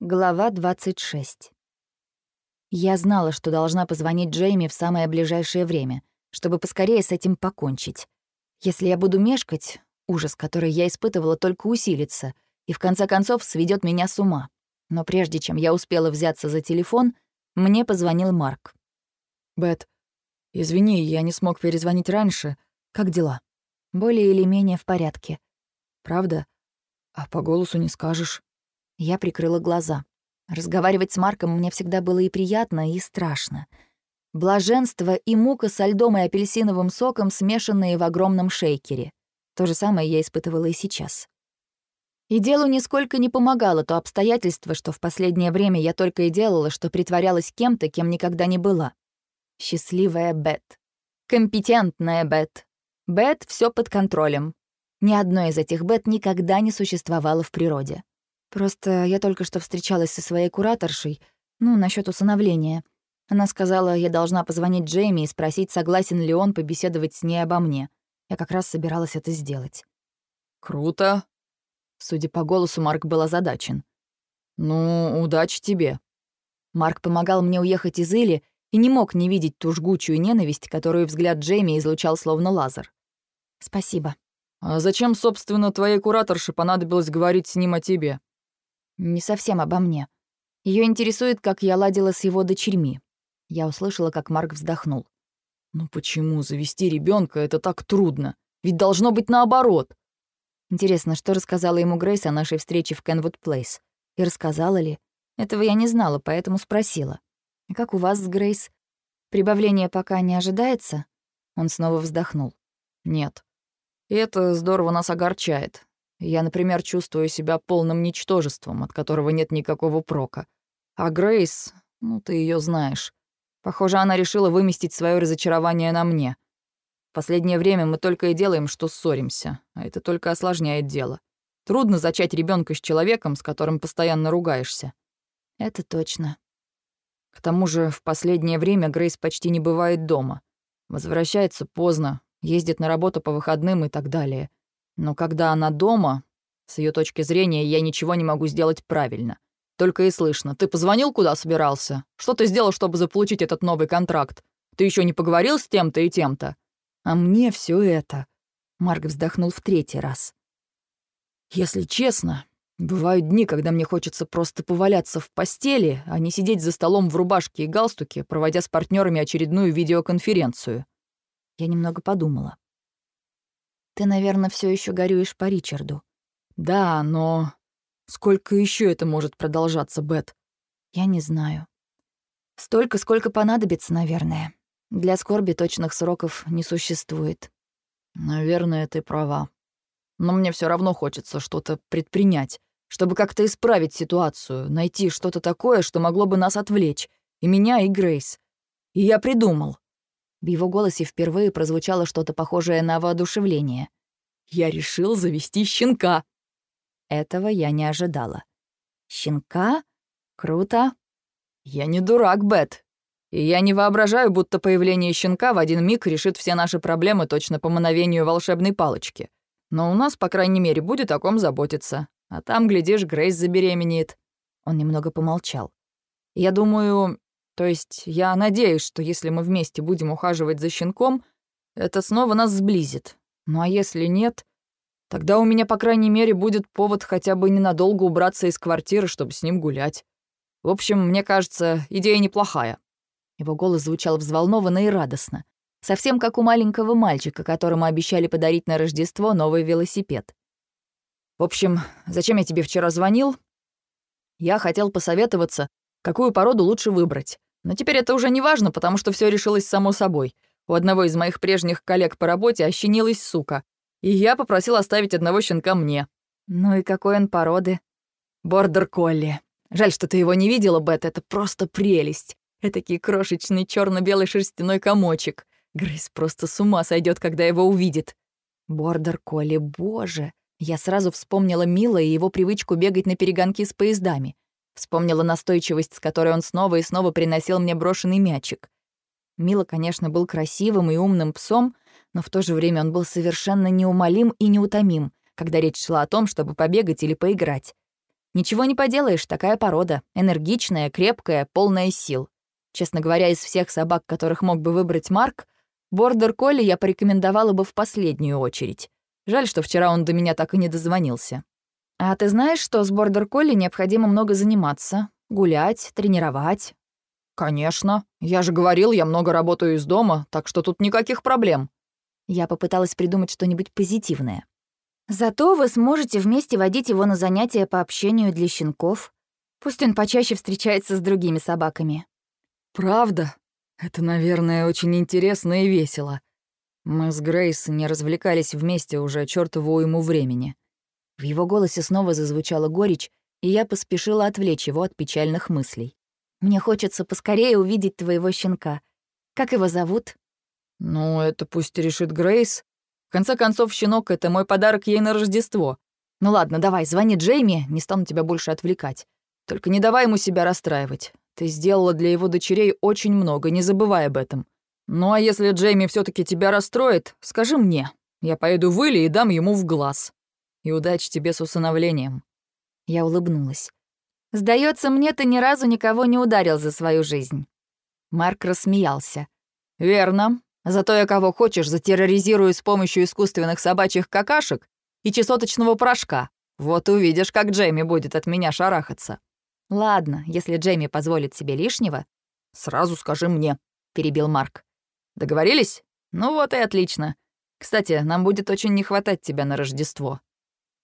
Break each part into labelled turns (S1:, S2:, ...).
S1: Глава 26. Я знала, что должна позвонить Джейми в самое ближайшее время, чтобы поскорее с этим покончить. Если я буду мешкать, ужас, который я испытывала, только усилится и в конце концов сведет меня с ума. Но прежде чем я успела взяться за телефон, мне позвонил Марк.
S2: «Бет, извини, я не смог перезвонить раньше. Как дела?»
S1: «Более или менее в порядке».
S2: «Правда? А по голосу не скажешь».
S1: Я прикрыла глаза. Разговаривать с Марком мне всегда было и приятно, и страшно. Блаженство и мука со льдом и апельсиновым соком, смешанные в огромном шейкере. То же самое я испытывала и сейчас. И делу нисколько не помогало то обстоятельство, что в последнее время я только и делала, что притворялась кем-то, кем никогда не была. Счастливая Бет. Компетентная Бет. Бет все под контролем. Ни одной из этих Бет никогда не существовало в природе. Просто я только что встречалась со своей кураторшей, ну, насчет усыновления. Она сказала, я должна позвонить Джейми и спросить, согласен ли он побеседовать с ней обо мне. Я как раз собиралась это сделать.
S2: «Круто».
S1: Судя по голосу, Марк был озадачен.
S2: «Ну, удачи тебе».
S1: Марк помогал мне уехать из Или и не мог не видеть ту жгучую ненависть, которую взгляд Джейми излучал словно лазер. «Спасибо».
S2: «А зачем, собственно, твоей кураторше понадобилось говорить с ним о тебе?»
S1: Не совсем обо мне. Ее интересует, как я ладила с его дочерьми. Я услышала, как Марк вздохнул.
S2: «Ну почему завести ребенка это так трудно? Ведь должно быть наоборот!»
S1: Интересно, что рассказала ему Грейс о нашей встрече в Кенвуд Плейс? И рассказала ли? Этого я не знала, поэтому спросила. «А как у вас с Грейс? Прибавление пока не ожидается?» Он снова вздохнул.
S2: «Нет. И это здорово нас огорчает. Я, например, чувствую себя полным ничтожеством, от которого нет никакого прока. А Грейс, ну, ты ее знаешь. Похоже, она решила выместить свое разочарование на мне. В последнее время мы только и делаем, что ссоримся, а это только осложняет дело. Трудно зачать ребенка с человеком, с которым постоянно ругаешься.
S1: Это точно.
S2: К тому же в последнее время Грейс почти не бывает дома. Возвращается поздно, ездит на работу по выходным и так далее. Но когда она дома, с ее точки зрения, я ничего не могу сделать правильно. Только и слышно. Ты позвонил, куда собирался? Что ты сделал, чтобы заполучить этот новый контракт? Ты еще не поговорил с тем-то и тем-то? А мне все это. Марк вздохнул в третий раз. Если честно, бывают дни, когда мне хочется просто поваляться в постели, а не сидеть за столом в рубашке и галстуке, проводя с партнерами очередную видеоконференцию.
S1: Я немного подумала. Ты, наверное, все еще горюешь по Ричарду.
S2: Да, но... Сколько еще это может продолжаться, Бет?
S1: Я не знаю. Столько, сколько понадобится, наверное. Для скорби точных сроков не существует.
S2: Наверное, ты права. Но мне все равно хочется что-то предпринять, чтобы как-то исправить ситуацию, найти что-то такое, что могло бы нас отвлечь, и меня, и Грейс. И я придумал.
S1: В его голосе впервые прозвучало что-то похожее на воодушевление.
S2: «Я решил завести щенка!»
S1: Этого я не ожидала. «Щенка? Круто!»
S2: «Я не дурак, Бет. И я не воображаю, будто появление щенка в один миг решит все наши проблемы точно по мановению волшебной палочки. Но у нас, по крайней мере, будет о ком заботиться. А там, глядишь, Грейс забеременеет».
S1: Он немного помолчал.
S2: «Я думаю, то есть я надеюсь, что если мы вместе будем ухаживать за щенком, это снова нас сблизит. Ну а если нет, тогда у меня, по крайней мере, будет повод хотя бы ненадолго убраться из квартиры, чтобы с ним гулять. В общем, мне кажется, идея неплохая».
S1: Его голос звучал взволнованно и радостно. Совсем как у маленького мальчика, которому обещали подарить на Рождество новый велосипед.
S2: «В общем, зачем я тебе вчера звонил? Я хотел посоветоваться, какую породу лучше выбрать. Но теперь это уже не важно, потому что все решилось само собой. У одного из моих прежних коллег по работе ощенилась сука. И я попросил оставить одного щенка мне.
S1: Ну и какой он породы?
S2: Бордер-колли. Жаль, что ты его не видела, Бет, это просто прелесть. Этакий крошечный черно белый шерстяной комочек. Грейс просто с ума сойдет, когда его увидит.
S1: Бордер-колли, боже. Я сразу вспомнила Мила и его привычку бегать на перегонки с поездами. Вспомнила настойчивость, с которой он снова и снова приносил мне брошенный мячик. Мила, конечно, был красивым и умным псом, но в то же время он был совершенно неумолим и неутомим, когда речь шла о том, чтобы побегать или поиграть. Ничего не поделаешь, такая порода. Энергичная, крепкая, полная сил. Честно говоря, из всех собак, которых мог бы выбрать Марк, Бордер Колли я порекомендовала бы в последнюю очередь. Жаль, что вчера он до меня так и не дозвонился. А ты знаешь, что с Бордер Колли необходимо много заниматься? Гулять, тренировать?
S2: Конечно. Я же говорил, я много работаю из дома, так что тут никаких проблем.
S1: Я попыталась придумать что-нибудь позитивное. Зато вы сможете вместе водить его на занятия по общению для щенков. Пусть он почаще встречается с другими собаками.
S2: Правда? Это, наверное, очень интересно и весело. Мы с Грейс не развлекались вместе уже чёртову ему времени.
S1: В его голосе снова зазвучала горечь, и я поспешила отвлечь его от печальных мыслей. «Мне хочется поскорее увидеть твоего щенка. Как его зовут?»
S2: «Ну, это пусть решит Грейс. В конце концов, щенок — это мой подарок ей на Рождество. Ну ладно, давай, звони Джейми, не стану тебя больше отвлекать. Только не давай ему себя расстраивать. Ты сделала для его дочерей очень много, не забывай об этом. Ну а если Джейми все таки тебя расстроит, скажи мне. Я поеду в Илли и дам ему в глаз. И удачи тебе с усыновлением».
S1: Я улыбнулась. Сдается мне, ты ни разу никого не ударил за свою жизнь». Марк рассмеялся.
S2: «Верно. Зато я кого хочешь затерроризирую с помощью искусственных собачьих какашек и чесоточного порошка. Вот увидишь, как Джейми будет от меня шарахаться».
S1: «Ладно, если Джейми позволит себе лишнего...»
S2: «Сразу скажи мне», —
S1: перебил Марк.
S2: «Договорились? Ну вот и отлично. Кстати, нам будет очень не хватать тебя на Рождество».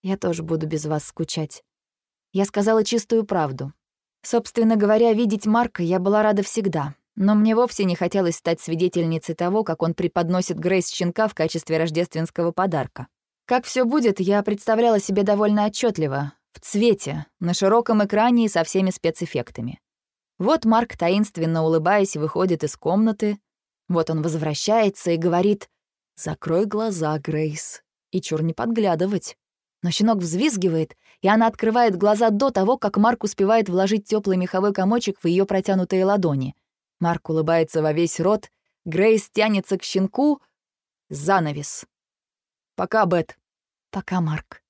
S1: «Я тоже буду без вас скучать». Я сказала чистую правду. Собственно говоря, видеть Марка я была рада всегда, но мне вовсе не хотелось стать свидетельницей того, как он преподносит Грейс щенка в качестве рождественского подарка. Как все будет, я представляла себе довольно отчетливо, в цвете, на широком экране и со всеми спецэффектами. Вот Марк, таинственно улыбаясь, выходит из комнаты. Вот он возвращается и говорит «Закрой глаза, Грейс, и чур не подглядывать». Но щенок взвизгивает, и она открывает глаза до того, как Марк успевает вложить теплый меховой комочек в ее протянутые ладони. Марк улыбается во весь рот, Грейс тянется к щенку. Занавес. «Пока, Бет». «Пока, Марк».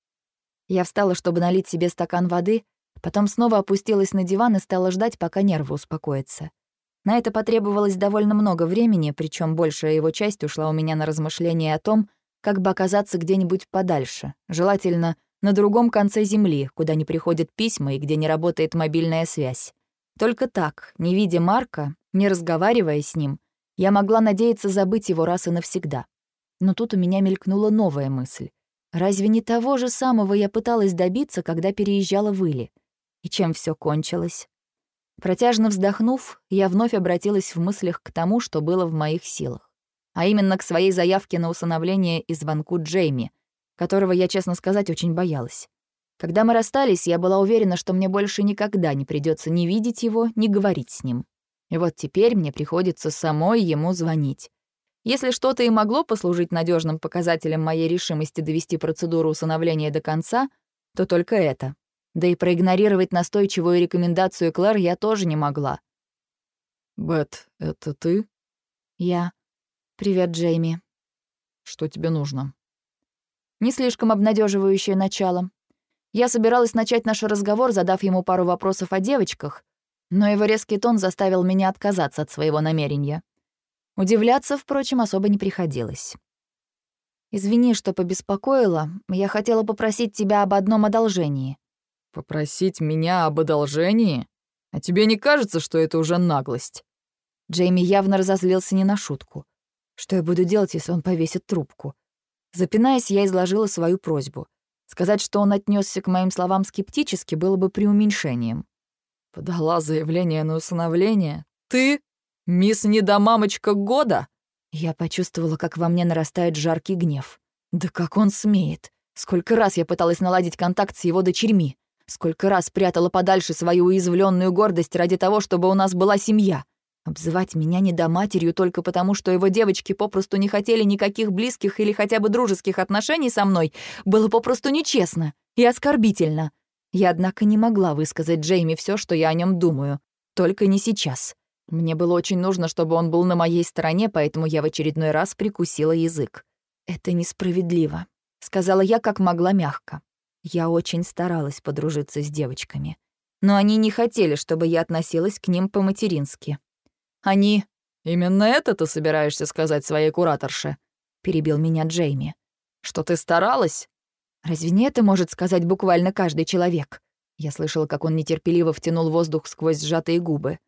S1: Я встала, чтобы налить себе стакан воды, потом снова опустилась на диван и стала ждать, пока нервы успокоятся. На это потребовалось довольно много времени, причем большая его часть ушла у меня на размышления о том, как бы оказаться где-нибудь подальше, желательно на другом конце Земли, куда не приходят письма и где не работает мобильная связь. Только так, не видя Марка, не разговаривая с ним, я могла надеяться забыть его раз и навсегда. Но тут у меня мелькнула новая мысль. Разве не того же самого я пыталась добиться, когда переезжала в Или? И чем все кончилось? Протяжно вздохнув, я вновь обратилась в мыслях к тому, что было в моих силах а именно к своей заявке на усыновление и звонку Джейми, которого я, честно сказать, очень боялась. Когда мы расстались, я была уверена, что мне больше никогда не придется ни видеть его, ни говорить с ним. И вот теперь мне приходится самой ему звонить. Если что-то и могло послужить надежным показателем моей решимости довести процедуру усыновления до конца, то только это. Да и проигнорировать настойчивую рекомендацию Клэр я тоже не могла.
S2: «Бет, это ты?»
S1: «Я...» «Привет, Джейми».
S2: «Что тебе нужно?»
S1: Не слишком обнадеживающее начало. Я собиралась начать наш разговор, задав ему пару вопросов о девочках, но его резкий тон заставил меня отказаться от своего намерения. Удивляться, впрочем, особо не приходилось. «Извини, что побеспокоила. Я хотела попросить тебя об одном одолжении».
S2: «Попросить меня об одолжении? А тебе не кажется, что это уже наглость?»
S1: Джейми явно разозлился не на шутку. Что я буду делать, если он повесит трубку? Запинаясь, я изложила свою просьбу. Сказать, что он отнесся к моим словам скептически, было бы преуменьшением.
S2: «Подала заявление на усыновление? Ты? Мисс Недомамочка года?»
S1: Я почувствовала, как во мне нарастает жаркий гнев. Да как он смеет? Сколько раз я пыталась наладить контакт с его дочерьми? Сколько раз прятала подальше свою уязвленную гордость ради того, чтобы у нас была семья? Обзывать меня недоматерью только потому, что его девочки попросту не хотели никаких близких или хотя бы дружеских отношений со мной, было попросту нечестно и оскорбительно. Я, однако, не могла высказать Джейми все, что я о нем думаю. Только не сейчас. Мне было очень нужно, чтобы он был на моей стороне, поэтому я в очередной раз прикусила язык. «Это несправедливо», — сказала я как могла мягко. Я очень старалась подружиться с девочками. Но они не хотели, чтобы я относилась к ним по-матерински. Они...
S2: «Именно это ты собираешься сказать своей кураторше?» — перебил меня Джейми. «Что ты старалась?»
S1: «Разве не это может сказать буквально каждый человек?» Я слышала, как он нетерпеливо втянул воздух сквозь сжатые губы.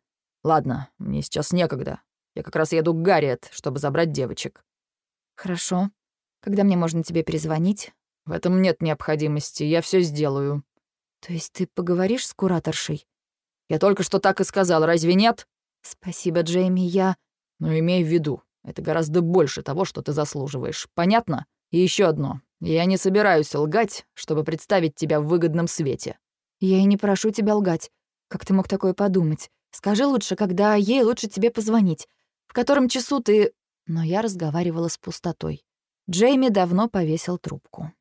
S2: «Ладно, мне сейчас некогда. Я как раз еду к Гарриет, чтобы забрать девочек».
S1: «Хорошо. Когда мне можно тебе перезвонить?»
S2: «В этом нет необходимости, я все сделаю».
S1: «То есть ты поговоришь с кураторшей?»
S2: «Я только что так и сказал, разве нет?»
S1: «Спасибо, Джейми, я...»
S2: Но имей в виду, это гораздо больше того, что ты заслуживаешь. Понятно? И еще одно. Я не собираюсь лгать, чтобы представить тебя в выгодном свете.
S1: Я и не прошу тебя лгать. Как ты мог такое подумать? Скажи лучше, когда ей лучше тебе позвонить. В котором часу ты... Но я разговаривала с пустотой. Джейми давно повесил трубку.